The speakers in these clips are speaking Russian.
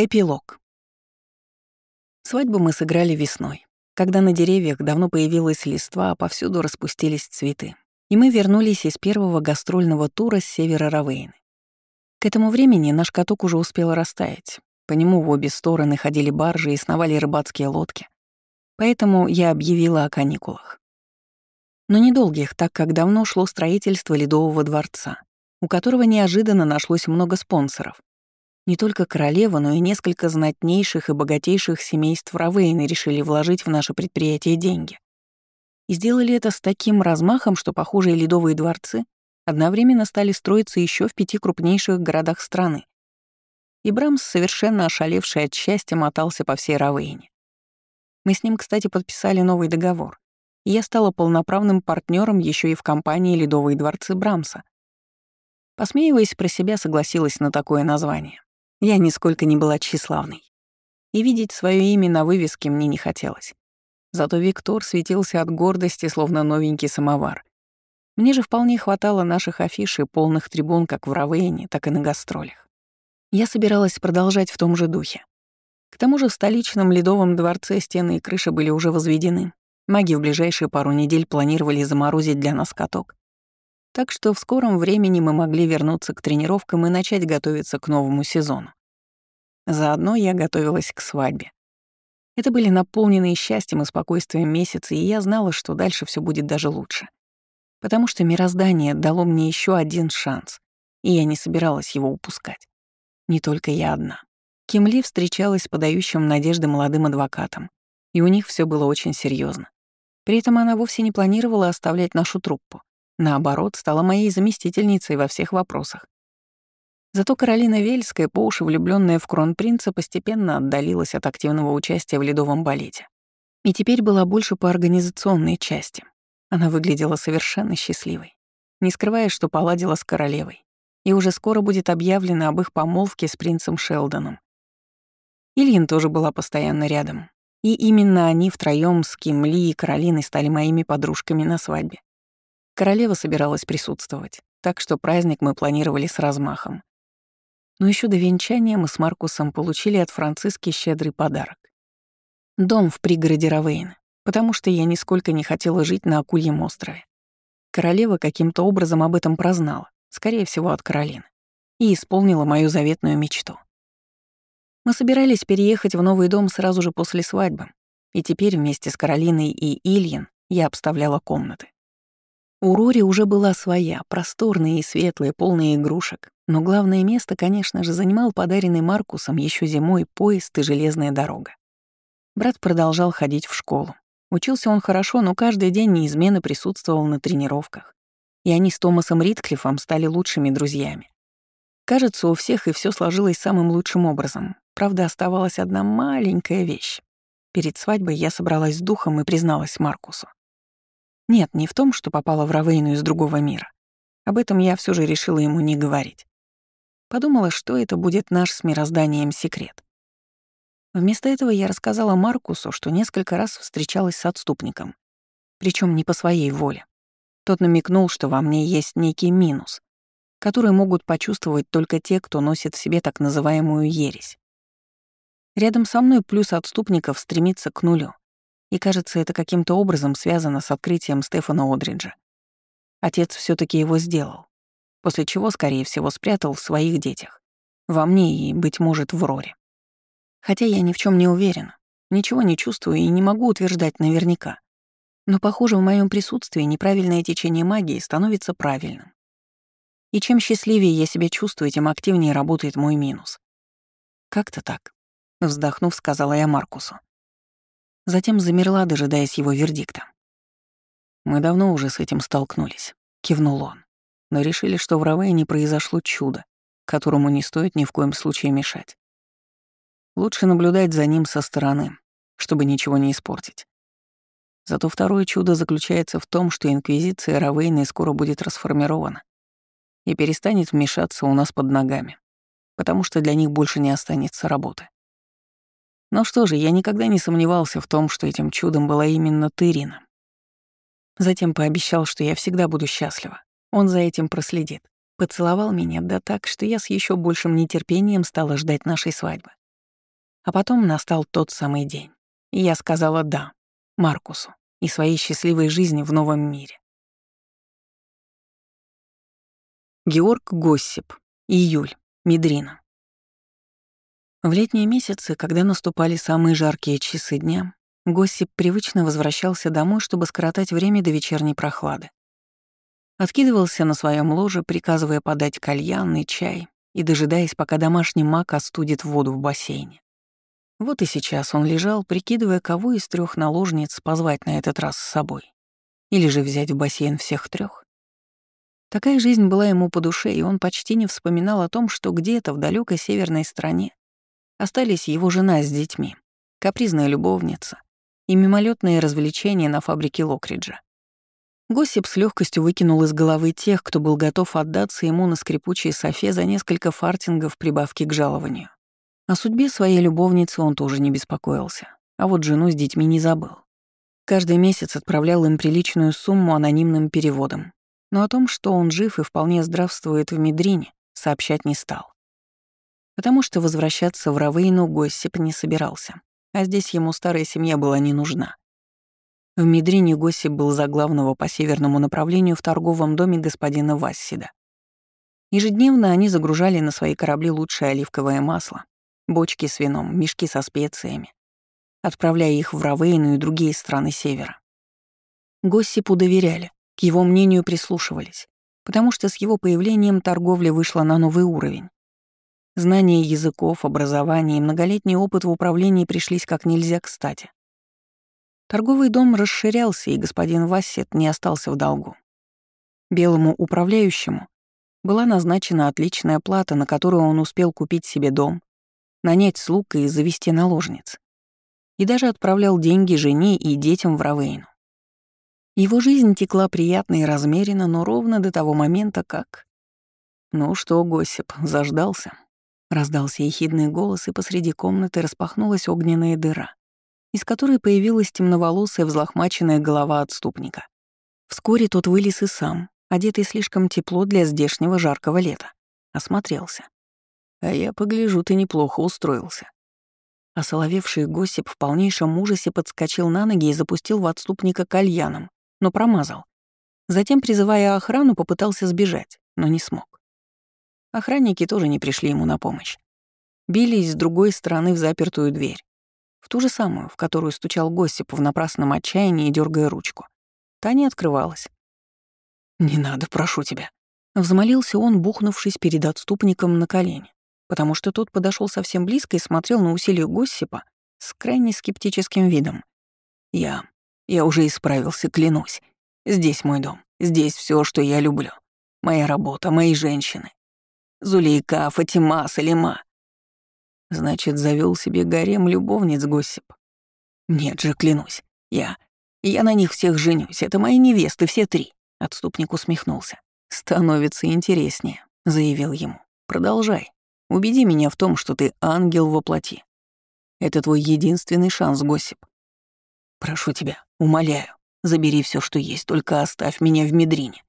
Эпилог. Свадьбу мы сыграли весной, когда на деревьях давно появилась листва, а повсюду распустились цветы. И мы вернулись из первого гастрольного тура с севера Равейны. К этому времени наш каток уже успел растаять. По нему в обе стороны ходили баржи и сновали рыбацкие лодки. Поэтому я объявила о каникулах. Но недолгих, так как давно шло строительство Ледового дворца, у которого неожиданно нашлось много спонсоров, не только королева, но и несколько знатнейших и богатейших семейств Равейны решили вложить в наше предприятие деньги. И сделали это с таким размахом, что похожие ледовые дворцы одновременно стали строиться еще в пяти крупнейших городах страны. И Брамс, совершенно ошалевший от счастья, мотался по всей Равейне. Мы с ним, кстати, подписали новый договор. И я стала полноправным партнером еще и в компании «Ледовые дворцы Брамса». Посмеиваясь про себя, согласилась на такое название. Я нисколько не была тщеславной. И видеть свое имя на вывеске мне не хотелось. Зато Виктор светился от гордости, словно новенький самовар. Мне же вполне хватало наших афиш и полных трибун как в Равейне, так и на гастролях. Я собиралась продолжать в том же духе. К тому же в столичном ледовом дворце стены и крыши были уже возведены. Маги в ближайшие пару недель планировали заморозить для нас каток. Так что в скором времени мы могли вернуться к тренировкам и начать готовиться к новому сезону. Заодно я готовилась к свадьбе. Это были наполненные счастьем и спокойствием месяцы, и я знала, что дальше все будет даже лучше. Потому что мироздание дало мне еще один шанс, и я не собиралась его упускать. Не только я одна. Кимли встречалась с подающим надежды молодым адвокатом, и у них все было очень серьезно. При этом она вовсе не планировала оставлять нашу труппу. Наоборот, стала моей заместительницей во всех вопросах. Зато Каролина Вельская, по уши влюбленная в кронпринца, постепенно отдалилась от активного участия в ледовом балете. И теперь была больше по организационной части. Она выглядела совершенно счастливой, не скрывая, что поладила с королевой. И уже скоро будет объявлено об их помолвке с принцем Шелдоном. Ильин тоже была постоянно рядом. И именно они втроём с Ким Ли и Каролиной стали моими подружками на свадьбе. Королева собиралась присутствовать, так что праздник мы планировали с размахом. Но еще до венчания мы с Маркусом получили от Франциски щедрый подарок. Дом в пригороде Равейн, потому что я нисколько не хотела жить на Акульем острове. Королева каким-то образом об этом прознала, скорее всего, от Каролины, и исполнила мою заветную мечту. Мы собирались переехать в новый дом сразу же после свадьбы, и теперь вместе с Каролиной и Ильин я обставляла комнаты. У Рори уже была своя, просторная и светлая, полная игрушек, но главное место, конечно же, занимал подаренный Маркусом еще зимой поезд и железная дорога. Брат продолжал ходить в школу. Учился он хорошо, но каждый день неизменно присутствовал на тренировках. И они с Томасом Ритклиффом стали лучшими друзьями. Кажется, у всех и все сложилось самым лучшим образом. Правда, оставалась одна маленькая вещь. Перед свадьбой я собралась с духом и призналась Маркусу. Нет, не в том, что попала в Равейну из другого мира. Об этом я все же решила ему не говорить. Подумала, что это будет наш с мирозданием секрет. Вместо этого я рассказала Маркусу, что несколько раз встречалась с отступником. причем не по своей воле. Тот намекнул, что во мне есть некий минус, который могут почувствовать только те, кто носит в себе так называемую ересь. Рядом со мной плюс отступников стремится к нулю. И кажется, это каким-то образом связано с открытием Стефана Одриджа. Отец все таки его сделал, после чего, скорее всего, спрятал в своих детях. Во мне и, быть может, в Роре. Хотя я ни в чем не уверена, ничего не чувствую и не могу утверждать наверняка. Но, похоже, в моем присутствии неправильное течение магии становится правильным. И чем счастливее я себя чувствую, тем активнее работает мой минус. Как-то так. Вздохнув, сказала я Маркусу. Затем замерла, дожидаясь его вердикта. «Мы давно уже с этим столкнулись», — кивнул он. «Но решили, что в Равейне произошло чудо, которому не стоит ни в коем случае мешать. Лучше наблюдать за ним со стороны, чтобы ничего не испортить. Зато второе чудо заключается в том, что Инквизиция Равейны скоро будет расформирована и перестанет вмешаться у нас под ногами, потому что для них больше не останется работы. Ну что же, я никогда не сомневался в том, что этим чудом была именно ты, Рина. Затем пообещал, что я всегда буду счастлива. Он за этим проследит. Поцеловал меня, да так, что я с еще большим нетерпением стала ждать нашей свадьбы. А потом настал тот самый день. И я сказала «да» Маркусу и своей счастливой жизни в новом мире. Георг Госсип. Июль. Медрина. В летние месяцы, когда наступали самые жаркие часы дня, Госсип привычно возвращался домой, чтобы скоротать время до вечерней прохлады. Откидывался на своем ложе, приказывая подать кальян и чай, и дожидаясь, пока домашний маг остудит воду в бассейне. Вот и сейчас он лежал, прикидывая, кого из трех наложниц позвать на этот раз с собой. Или же взять в бассейн всех трех. Такая жизнь была ему по душе, и он почти не вспоминал о том, что где-то в далекой северной стране остались его жена с детьми, капризная любовница и мимолетные развлечения на фабрике Локриджа. Госсип с легкостью выкинул из головы тех, кто был готов отдаться ему на скрипучей софе за несколько фартингов прибавки к жалованию. О судьбе своей любовницы он тоже не беспокоился, а вот жену с детьми не забыл. Каждый месяц отправлял им приличную сумму анонимным переводом, но о том, что он жив и вполне здравствует в Медрине, сообщать не стал. Потому что возвращаться в Равейну Госсип не собирался, а здесь ему старая семья была не нужна. В Медрине Госсип был за главного по северному направлению в торговом доме господина Вассида. Ежедневно они загружали на свои корабли лучшее оливковое масло, бочки с вином, мешки со специями, отправляя их в Равейну и другие страны севера. Госсипу доверяли, к его мнению прислушивались, потому что с его появлением торговля вышла на новый уровень. Знания языков, образование и многолетний опыт в управлении пришлись как нельзя кстати. Торговый дом расширялся, и господин Вассет не остался в долгу. Белому управляющему была назначена отличная плата, на которую он успел купить себе дом, нанять слуг и завести наложниц. И даже отправлял деньги жене и детям в Равейну. Его жизнь текла приятно и размеренно, но ровно до того момента, как... «Ну что, Госип, заждался?» Раздался ехидный голос, и посреди комнаты распахнулась огненная дыра из которой появилась темноволосая взлохмаченная голова отступника. Вскоре тот вылез и сам, одетый слишком тепло для здешнего жаркого лета. Осмотрелся. «А я погляжу, ты неплохо устроился». Осоловевший Госип в полнейшем ужасе подскочил на ноги и запустил в отступника кальяном, но промазал. Затем, призывая охрану, попытался сбежать, но не смог. Охранники тоже не пришли ему на помощь. Бились с другой стороны в запертую дверь. В ту же самую, в которую стучал Госсип в напрасном отчаянии, дергая ручку. Та не открывалась. «Не надо, прошу тебя», — взмолился он, бухнувшись перед отступником на колени, потому что тот подошел совсем близко и смотрел на усилия Госсипа с крайне скептическим видом. «Я... я уже исправился, клянусь. Здесь мой дом, здесь все, что я люблю. Моя работа, мои женщины. Зулейка, Фатима, Салима. Значит, завел себе гарем любовниц Госсип. Нет же, клянусь. Я... Я на них всех женюсь. Это мои невесты, все три. Отступник усмехнулся. Становится интереснее, заявил ему. Продолжай. Убеди меня в том, что ты ангел во плоти. Это твой единственный шанс, Госсип. Прошу тебя, умоляю, забери все, что есть, только оставь меня в Медрине.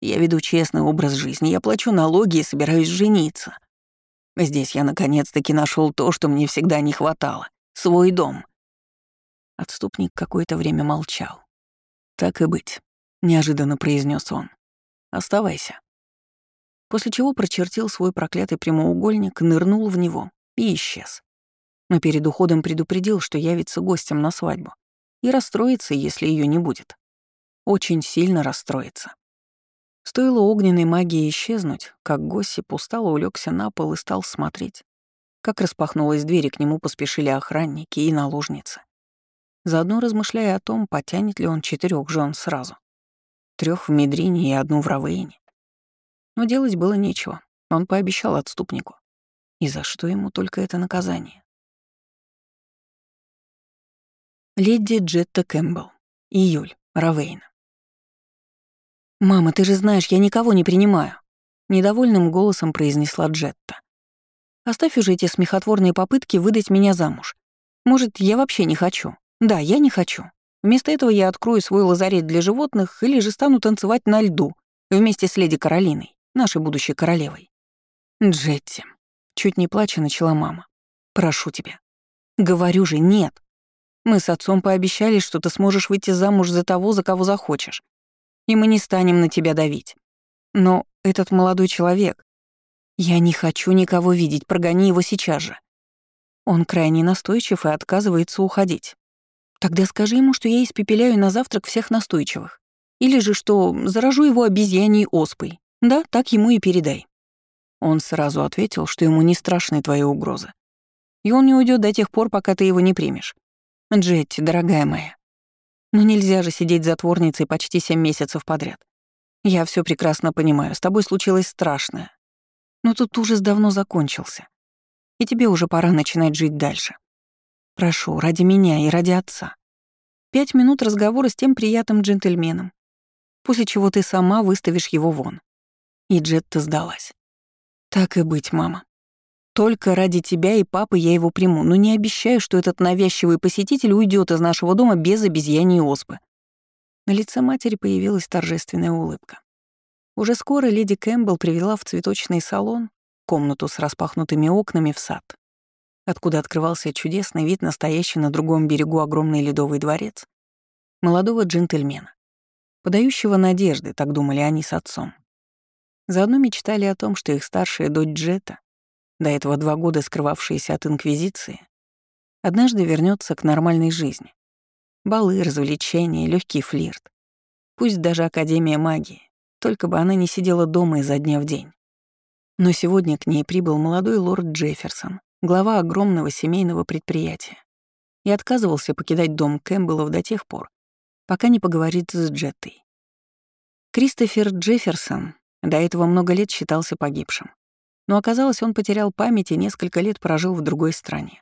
Я веду честный образ жизни, я плачу налоги и собираюсь жениться. Здесь я наконец-таки нашел то, что мне всегда не хватало — свой дом. Отступник какое-то время молчал. «Так и быть», — неожиданно произнес он. «Оставайся». После чего прочертил свой проклятый прямоугольник, нырнул в него и исчез. Но перед уходом предупредил, что явится гостем на свадьбу и расстроится, если ее не будет. Очень сильно расстроится. Стоило огненной магии исчезнуть, как Госсип устало улегся на пол и стал смотреть. Как распахнулась дверь, и к нему поспешили охранники и наложницы. Заодно размышляя о том, потянет ли он четырех жен сразу. трех в Медрине и одну в Равейне. Но делать было нечего, он пообещал отступнику. И за что ему только это наказание? Леди Джетта Кэмпбелл. Июль. Равейна. «Мама, ты же знаешь, я никого не принимаю», — недовольным голосом произнесла Джетта. «Оставь уже эти смехотворные попытки выдать меня замуж. Может, я вообще не хочу. Да, я не хочу. Вместо этого я открою свой лазарет для животных или же стану танцевать на льду вместе с леди Каролиной, нашей будущей королевой». «Джетти», — чуть не плача начала мама. «Прошу тебя. Говорю же, нет. Мы с отцом пообещали, что ты сможешь выйти замуж за того, за кого захочешь. И мы не станем на тебя давить. Но этот молодой человек... Я не хочу никого видеть, прогони его сейчас же. Он крайне настойчив и отказывается уходить. Тогда скажи ему, что я испепеляю на завтрак всех настойчивых. Или же, что заражу его обезьяньей оспой. Да, так ему и передай. Он сразу ответил, что ему не страшны твои угрозы. И он не уйдет до тех пор, пока ты его не примешь. Джетти, дорогая моя. Но нельзя же сидеть затворницей почти семь месяцев подряд. Я все прекрасно понимаю, с тобой случилось страшное. Но тут ужас давно закончился. И тебе уже пора начинать жить дальше. Прошу, ради меня и ради отца. Пять минут разговора с тем приятным джентльменом, после чего ты сама выставишь его вон. И Джетта сдалась. Так и быть, мама. Только ради тебя и папы я его приму, но не обещаю, что этот навязчивый посетитель уйдет из нашего дома без обезьяньей оспы». На лице матери появилась торжественная улыбка. Уже скоро леди Кэмпбелл привела в цветочный салон комнату с распахнутыми окнами в сад, откуда открывался чудесный вид настоящий на другом берегу огромный ледовый дворец, молодого джентльмена, подающего надежды, так думали они с отцом. Заодно мечтали о том, что их старшая дочь Джета до этого два года скрывавшаяся от Инквизиции, однажды вернется к нормальной жизни. Балы, развлечения, легкий флирт. Пусть даже Академия магии, только бы она не сидела дома изо дня в день. Но сегодня к ней прибыл молодой лорд Джефферсон, глава огромного семейного предприятия, и отказывался покидать дом Кэмпбеллов до тех пор, пока не поговорит с Джеттой. Кристофер Джефферсон до этого много лет считался погибшим. Но оказалось, он потерял память и несколько лет прожил в другой стране.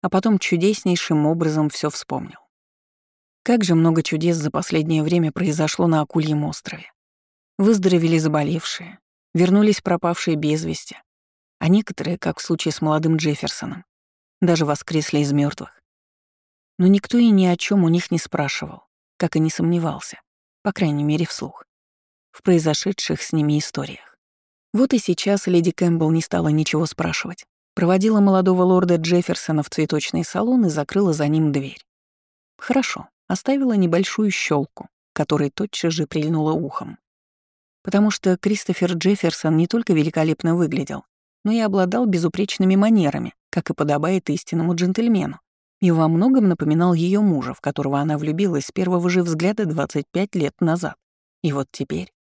А потом чудеснейшим образом все вспомнил. Как же много чудес за последнее время произошло на Акульем острове. Выздоровели заболевшие, вернулись пропавшие без вести, а некоторые, как в случае с молодым Джефферсоном, даже воскресли из мертвых. Но никто и ни о чем у них не спрашивал, как и не сомневался, по крайней мере вслух, в произошедших с ними историях. Вот и сейчас леди Кэмпбелл не стала ничего спрашивать. Проводила молодого лорда Джефферсона в цветочный салон и закрыла за ним дверь. Хорошо, оставила небольшую щелку, которой тотчас же прильнула ухом. Потому что Кристофер Джефферсон не только великолепно выглядел, но и обладал безупречными манерами, как и подобает истинному джентльмену, и во многом напоминал ее мужа, в которого она влюбилась с первого же взгляда 25 лет назад. И вот теперь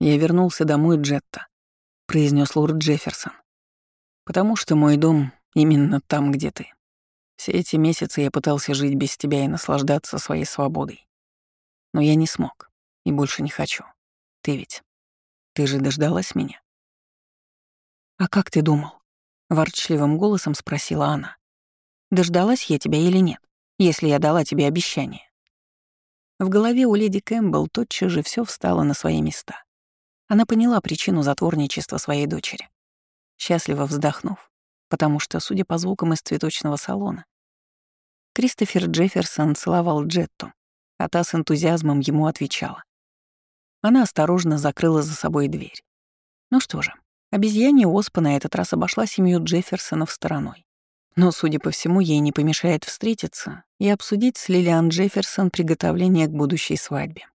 я вернулся домой Джетта, произнес лорд Джефферсон. «Потому что мой дом именно там, где ты. Все эти месяцы я пытался жить без тебя и наслаждаться своей свободой. Но я не смог и больше не хочу. Ты ведь... Ты же дождалась меня?» «А как ты думал?» — ворчливым голосом спросила она. «Дождалась я тебя или нет, если я дала тебе обещание?» В голове у леди Кэмпбелл тотчас же все встало на свои места. Она поняла причину затворничества своей дочери, счастливо вздохнув, потому что, судя по звукам из цветочного салона, Кристофер Джефферсон целовал Джетту, а та с энтузиазмом ему отвечала. Она осторожно закрыла за собой дверь. Ну что же, обезьянья Оспа на этот раз обошла семью Джефферсонов стороной. Но, судя по всему, ей не помешает встретиться и обсудить с Лилиан Джефферсон приготовление к будущей свадьбе.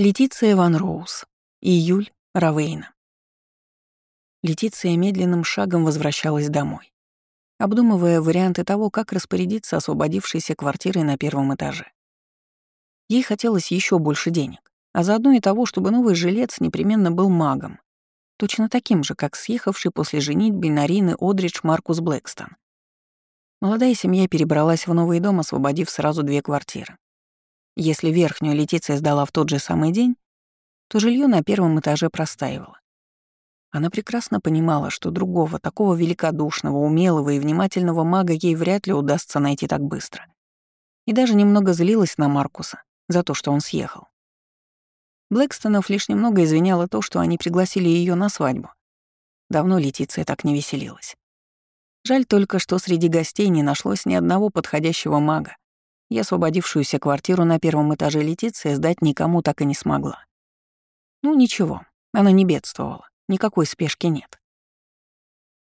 Летиция Ван Роуз. Июль. Равейна. Летиция медленным шагом возвращалась домой, обдумывая варианты того, как распорядиться освободившейся квартирой на первом этаже. Ей хотелось еще больше денег, а заодно и того, чтобы новый жилец непременно был магом, точно таким же, как съехавший после женитьбы Нарины Одридж Маркус Блэкстон. Молодая семья перебралась в новый дом, освободив сразу две квартиры. Если верхнюю Летиция сдала в тот же самый день, то жилье на первом этаже простаивало. Она прекрасно понимала, что другого, такого великодушного, умелого и внимательного мага ей вряд ли удастся найти так быстро. И даже немного злилась на Маркуса за то, что он съехал. Блэкстонов лишь немного извиняло то, что они пригласили ее на свадьбу. Давно Летиция так не веселилась. Жаль только, что среди гостей не нашлось ни одного подходящего мага, и освободившуюся квартиру на первом этаже Летиция сдать никому так и не смогла. Ну ничего, она не бедствовала, никакой спешки нет.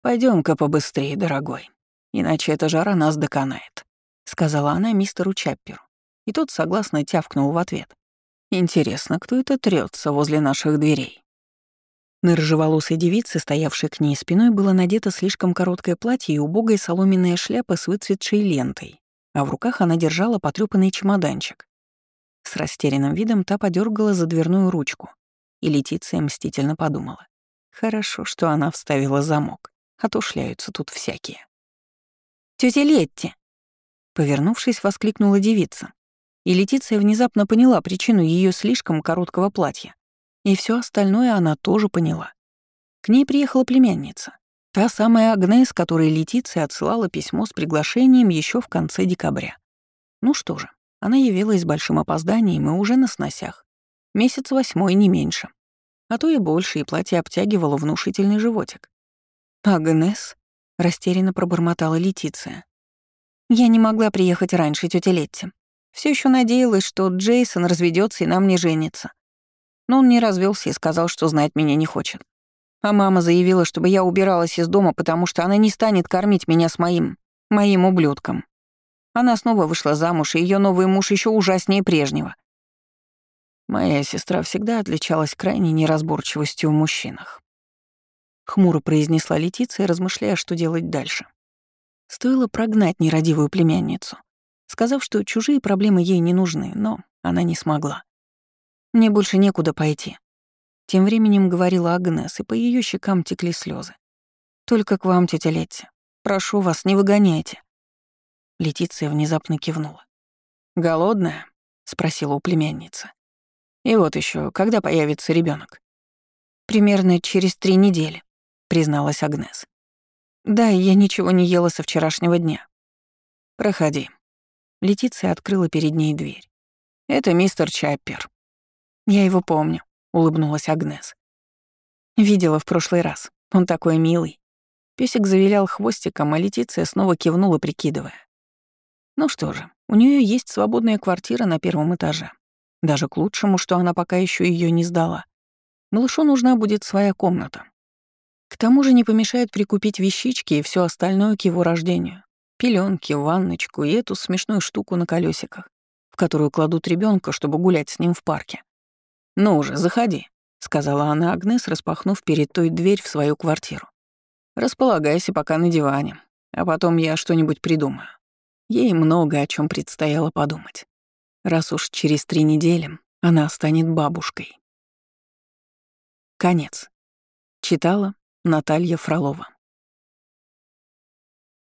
пойдем ка побыстрее, дорогой, иначе эта жара нас доконает», — сказала она мистеру Чапперу. И тот согласно тявкнул в ответ. «Интересно, кто это трется возле наших дверей?» На рыжеволосой девице, стоявшей к ней спиной, было надето слишком короткое платье и убогая соломенная шляпа с выцветшей лентой, а в руках она держала потрёпанный чемоданчик. С растерянным видом та подергала за дверную ручку, и Летиция мстительно подумала. Хорошо, что она вставила замок, а то шляются тут всякие. «Тётя Летти!» Повернувшись, воскликнула девица. И Летиция внезапно поняла причину ее слишком короткого платья. И все остальное она тоже поняла. К ней приехала племянница. Та самая Агнес, которой Летиция отсылала письмо с приглашением еще в конце декабря. Ну что же, она явилась с большим опозданием и уже на сносях. Месяц восьмой, не меньше. А то и больше, и платье обтягивало внушительный животик. «Агнес?» — растерянно пробормотала Летиция. «Я не могла приехать раньше, тетя Летти. Все еще надеялась, что Джейсон разведется и нам не женится. Но он не развелся и сказал, что знать меня не хочет. А мама заявила, чтобы я убиралась из дома, потому что она не станет кормить меня с моим, моим ублюдком. Она снова вышла замуж, и ее новый муж еще ужаснее прежнего. Моя сестра всегда отличалась крайней неразборчивостью в мужчинах. Хмуро произнесла Летиция, размышляя, что делать дальше. Стоило прогнать нерадивую племянницу, сказав, что чужие проблемы ей не нужны, но она не смогла. Мне больше некуда пойти. Тем временем говорила Агнес, и по ее щекам текли слезы. Только к вам, тетя Летти. Прошу вас, не выгоняйте. Летиция внезапно кивнула. Голодная? спросила у племянницы. И вот еще, когда появится ребенок? Примерно через три недели, призналась Агнес. Да, я ничего не ела со вчерашнего дня. Проходи. Летиция открыла перед ней дверь. Это мистер Чаппер. «Я его помню», — улыбнулась Агнес. «Видела в прошлый раз. Он такой милый». Песик завилял хвостиком, а Летиция снова кивнула, прикидывая. Ну что же, у нее есть свободная квартира на первом этаже. Даже к лучшему, что она пока еще ее не сдала. Малышу нужна будет своя комната. К тому же не помешает прикупить вещички и все остальное к его рождению. Пеленки, ванночку и эту смешную штуку на колесиках, в которую кладут ребенка, чтобы гулять с ним в парке. «Ну уже, заходи», — сказала она Агнес, распахнув перед той дверь в свою квартиру. «Располагайся пока на диване, а потом я что-нибудь придумаю». Ей много о чем предстояло подумать. Раз уж через три недели она станет бабушкой. Конец. Читала Наталья Фролова.